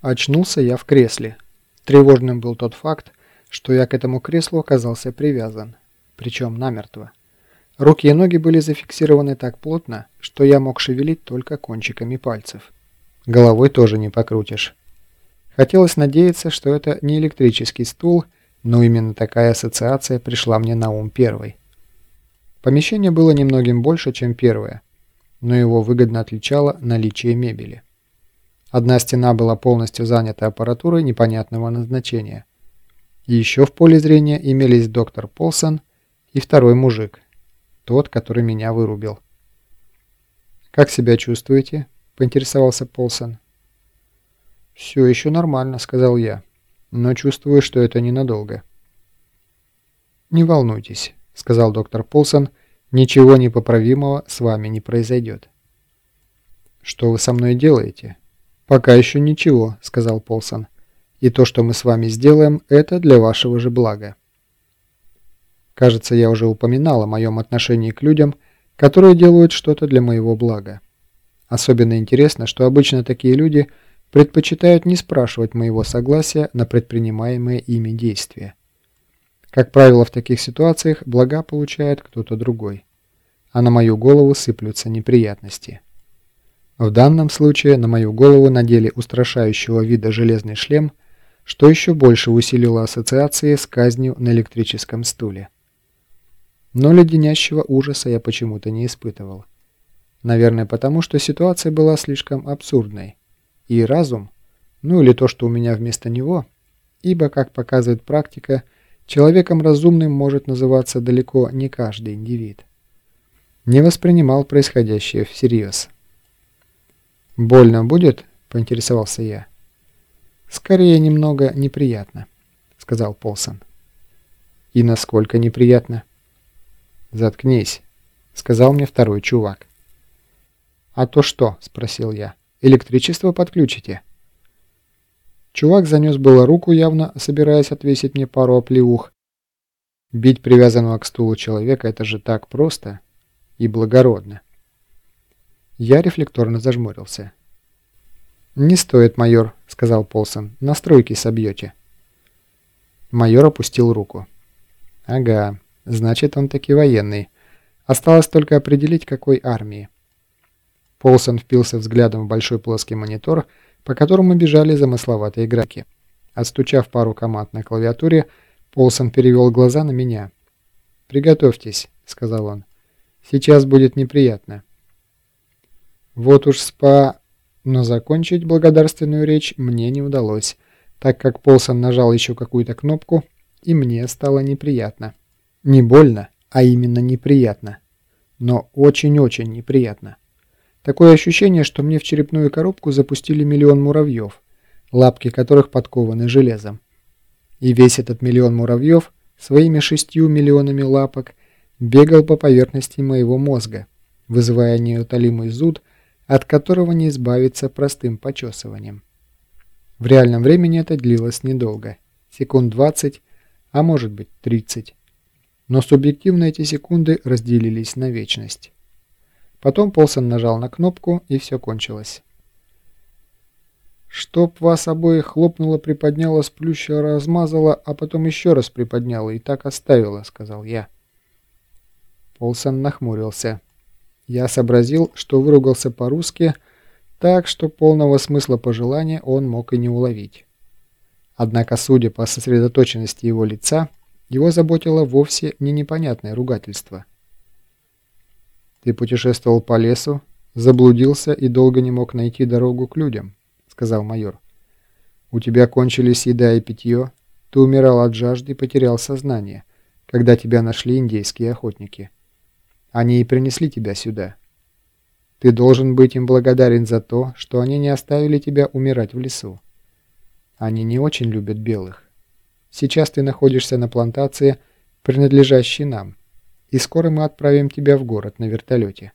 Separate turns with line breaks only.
Очнулся я в кресле. Тревожным был тот факт, что я к этому креслу оказался привязан, причем намертво. Руки и ноги были зафиксированы так плотно, что я мог шевелить только кончиками пальцев. Головой тоже не покрутишь. Хотелось надеяться, что это не электрический стул, но именно такая ассоциация пришла мне на ум первой. Помещение было немногим больше, чем первое, но его выгодно отличало наличие мебели. Одна стена была полностью занята аппаратурой непонятного назначения. Еще в поле зрения имелись доктор Полсон и второй мужик, тот, который меня вырубил. «Как себя чувствуете?» – поинтересовался Полсон. «Все еще нормально», – сказал я, – «но чувствую, что это ненадолго». «Не волнуйтесь», – сказал доктор Полсон, – «ничего непоправимого с вами не произойдет». «Что вы со мной делаете?» «Пока еще ничего», — сказал Полсон. «И то, что мы с вами сделаем, это для вашего же блага». Кажется, я уже упоминал о моем отношении к людям, которые делают что-то для моего блага. Особенно интересно, что обычно такие люди предпочитают не спрашивать моего согласия на предпринимаемые ими действия. Как правило, в таких ситуациях блага получает кто-то другой, а на мою голову сыплются неприятности. В данном случае на мою голову надели устрашающего вида железный шлем, что еще больше усилило ассоциации с казнью на электрическом стуле. Но леденящего ужаса я почему-то не испытывал. Наверное, потому что ситуация была слишком абсурдной. И разум, ну или то, что у меня вместо него, ибо, как показывает практика, человеком разумным может называться далеко не каждый индивид, не воспринимал происходящее всерьез. «Больно будет?» – поинтересовался я. «Скорее, немного неприятно», – сказал Полсон. «И насколько неприятно?» «Заткнись», – сказал мне второй чувак. «А то что?» – спросил я. «Электричество подключите?» Чувак занес было руку, явно собираясь отвесить мне пару оплеух. Бить привязанного к стулу человека – это же так просто и благородно. Я рефлекторно зажмурился. «Не стоит, майор», — сказал Полсон. «Настройки собьете». Майор опустил руку. «Ага, значит, он таки военный. Осталось только определить, какой армии». Полсон впился взглядом в большой плоский монитор, по которому бежали замысловатые графики. Отстучав пару команд на клавиатуре, Полсон перевел глаза на меня. «Приготовьтесь», — сказал он. «Сейчас будет неприятно». Вот уж спа... Но закончить благодарственную речь мне не удалось, так как Полсон нажал еще какую-то кнопку, и мне стало неприятно. Не больно, а именно неприятно. Но очень-очень неприятно. Такое ощущение, что мне в черепную коробку запустили миллион муравьев, лапки которых подкованы железом. И весь этот миллион муравьев своими шестью миллионами лапок бегал по поверхности моего мозга, вызывая неутолимый зуд, от которого не избавиться простым почесыванием. В реальном времени это длилось недолго, секунд 20, а может быть 30. Но субъективно эти секунды разделились на вечность. Потом Полсон нажал на кнопку, и все кончилось. «Чтоб вас обоих хлопнуло, приподняло, сплющило, размазало, а потом еще раз приподняло и так оставило», — сказал я. Полсон нахмурился. Я сообразил, что выругался по-русски, так что полного смысла пожелания он мог и не уловить. Однако, судя по сосредоточенности его лица, его заботило вовсе не непонятное ругательство. «Ты путешествовал по лесу, заблудился и долго не мог найти дорогу к людям», — сказал майор. «У тебя кончились еда и питье, ты умирал от жажды и потерял сознание, когда тебя нашли индейские охотники». Они и принесли тебя сюда. Ты должен быть им благодарен за то, что они не оставили тебя умирать в лесу. Они не очень любят белых. Сейчас ты находишься на плантации, принадлежащей нам, и скоро мы отправим тебя в город на вертолете.